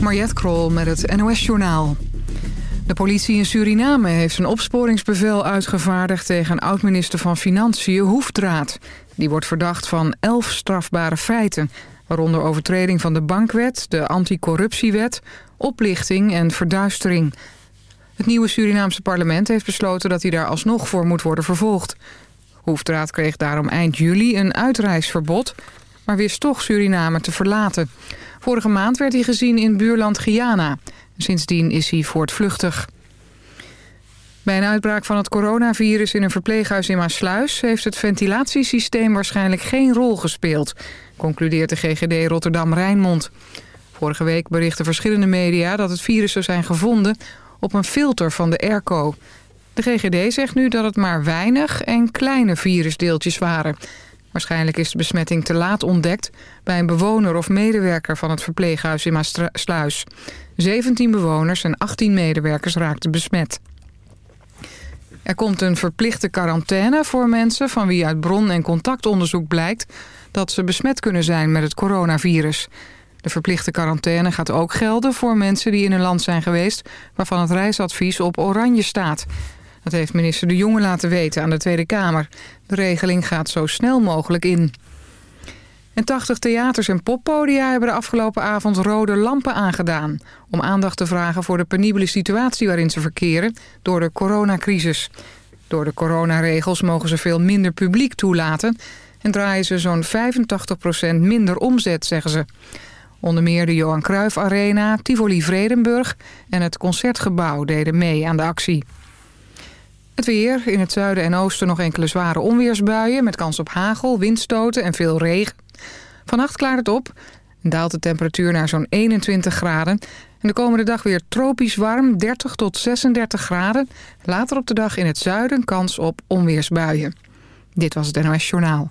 Mariette Krol met het NOS Journaal. De politie in Suriname heeft een opsporingsbevel uitgevaardigd... tegen oud-minister van Financiën Hoefdraad. Die wordt verdacht van elf strafbare feiten... waaronder overtreding van de bankwet, de anticorruptiewet... oplichting en verduistering. Het nieuwe Surinaamse parlement heeft besloten... dat hij daar alsnog voor moet worden vervolgd. Hoefdraad kreeg daarom eind juli een uitreisverbod... maar wist toch Suriname te verlaten... Vorige maand werd hij gezien in buurland Guyana. Sindsdien is hij voortvluchtig. Bij een uitbraak van het coronavirus in een verpleeghuis in Maasluis... heeft het ventilatiesysteem waarschijnlijk geen rol gespeeld... concludeert de GGD Rotterdam-Rijnmond. Vorige week berichten verschillende media dat het virus zou zijn gevonden... op een filter van de airco. De GGD zegt nu dat het maar weinig en kleine virusdeeltjes waren... Waarschijnlijk is de besmetting te laat ontdekt bij een bewoner of medewerker van het verpleeghuis in Maasluis. 17 bewoners en 18 medewerkers raakten besmet. Er komt een verplichte quarantaine voor mensen van wie uit bron- en contactonderzoek blijkt dat ze besmet kunnen zijn met het coronavirus. De verplichte quarantaine gaat ook gelden voor mensen die in een land zijn geweest waarvan het reisadvies op oranje staat. Dat heeft minister De Jonge laten weten aan de Tweede Kamer. De regeling gaat zo snel mogelijk in. En 80 theaters en poppodia hebben de afgelopen avond rode lampen aangedaan... om aandacht te vragen voor de penibele situatie waarin ze verkeren door de coronacrisis. Door de coronaregels mogen ze veel minder publiek toelaten... en draaien ze zo'n 85% minder omzet, zeggen ze. Onder meer de Johan Cruijff Arena, Tivoli Vredenburg en het Concertgebouw deden mee aan de actie. Het weer. In het zuiden en oosten nog enkele zware onweersbuien... met kans op hagel, windstoten en veel regen. Vannacht klaart het op en daalt de temperatuur naar zo'n 21 graden. En de komende dag weer tropisch warm, 30 tot 36 graden. Later op de dag in het zuiden kans op onweersbuien. Dit was het NOS Journaal.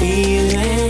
feeling.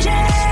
changes